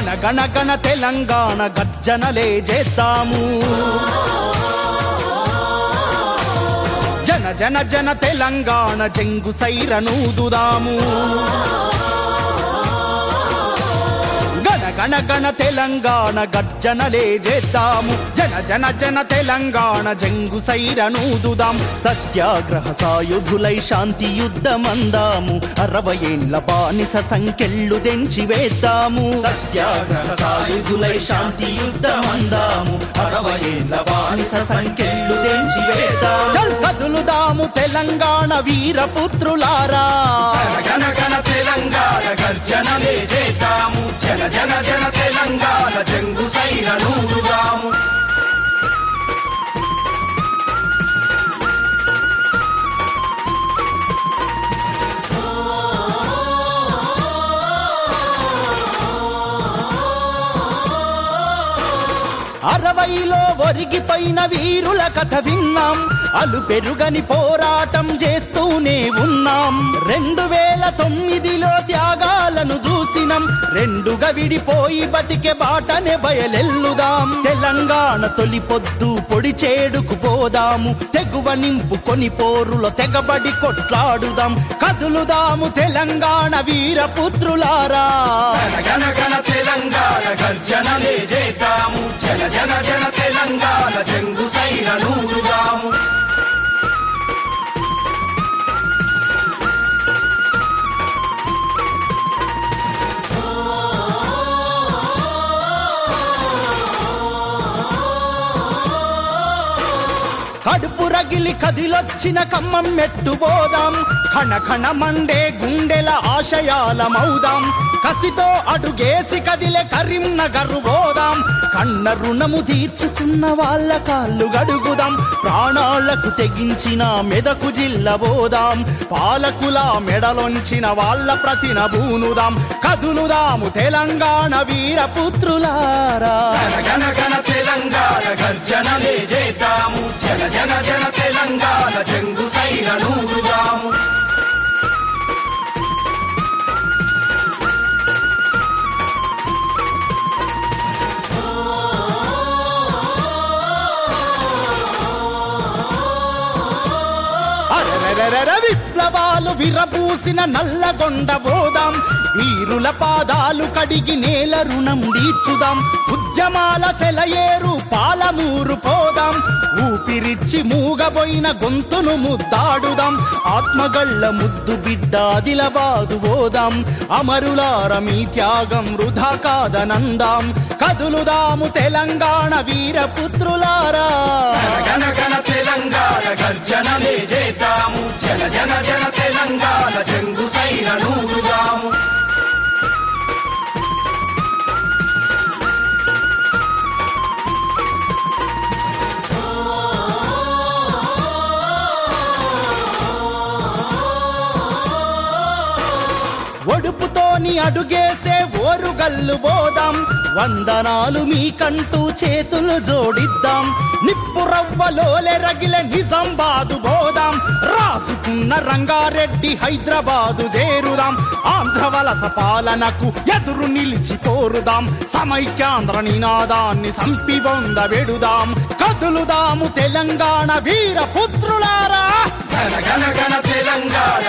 గణ గణ గణ తెలంగాణ గర్జనలే చేద్దాము జన జన జన తెలంగాణ జంగు సైరనూదుదాము గణ గణ గణ తెలంగాణ గర్జనలే చేద్దాము జన జన జన తెలంగాణ జంగు సైరనూదుదాం సత్యాగ్రహ సాయుధులై శాంతి యుద్ధమందాము. అరవై ఏండ్ల బానిస సంకెళ్ళు దెంచి వేద్దాము. సత్యాగ్రహ సాయుధులై శాంతి యుద్ధమందాము. అరవై ఏండ్ల బానిస సంకెళ్ళు దెంచి వేద్దాం చల్ కదులుదాము తెలంగాణ వీరపుత్రులారా. గణ గణ తెలంగాణ గర్జనలే చేద్దాము. జన జన జన తెలంగాణ జంగు సైరనూదుదాము అరవైలో ఒరిగిపోయిన వీరుల కథ విన్నాం. అలు పెరుగని పోరాటం చేస్తూనే ఉన్నాం. రెండు వేల తొమ్మిదిలో త్యాగాలను చూసినాం. రెండుగా విడిపోయి బతికే బాటనే బయలెల్లుదాం. తెలంగాణ తొలి పొద్దు పొడి చేడుకు పోదాము. తెగువ నింపుకొని పోరులో తెగబడి కొట్లాడుదాం. కదులుదాము తెలంగాణ వీరపుత్రులారా. జన జన కడుపు కదిలొచ్చిన కమ్మం మెట్టు పోదాం. కణ మండే గుండెల ఆశయాల మౌదాం. కసితో అడుగేసి కదిలే కరీంనగర్ పోదాం. కన్న రుణము తీర్చుకున్న వాళ్ళ కాళ్ళు గడుగుదాం. ప్రాణాలకు తెగించిన మెదకు జిల్ల పోదాం. పాలకుల మెడలొంచిన వాళ్ళ ప్రతిన బూనుదాం. కదులుదాము తెలంగాణ వీరపుత్రులారా గణ గణ తెలంగాణ గర్జన చేద్దాము అరెరెరెరె విప్లవాలు విరబూసిన నల్లగొండ పోదాం వీరుల పాదాలు కడిగి నేల రుణం తీర్చుదాం. ఉద్యమాల సెలయేరు పాలమూరు పోదాం. ఊపిరిచ్చి మూగబోయిన గొంతును ముద్దాడుదాం. ఆత్మగళ్ళ ముద్దు బిడ్డ అదిలబాదు పోదాం అమరులార మీ త్యాగం వృధా కాదనందాం. కదులుదాము తెలంగాణ వీరపుత్రులారా. తెలంగాణ గర్జనలే చేద్దాము. జన జన జన తెలంగాణ జంగు అని అడుగేసే ఓరుగల్లు బోదాం. వందనాలు మీకంటూ చేతులు జోడిద్దాం. నిప్పు రవ్వలోలే రగిలే నిజాంబాదు బోదాం. రాసుకున్న రంగారెడ్డి హైదరాబాదు చేరుదాం. ఆంధ్ర వలస పాలనకు ఎదురు నిలిచి కోరుదాం సమైక్యాంధ్ర నినాదాన్ని సంపి వంద వెడుదాం కదులుదాము తెలంగాణ వీర పుత్రులారా. గణ గణ తెలంగాణ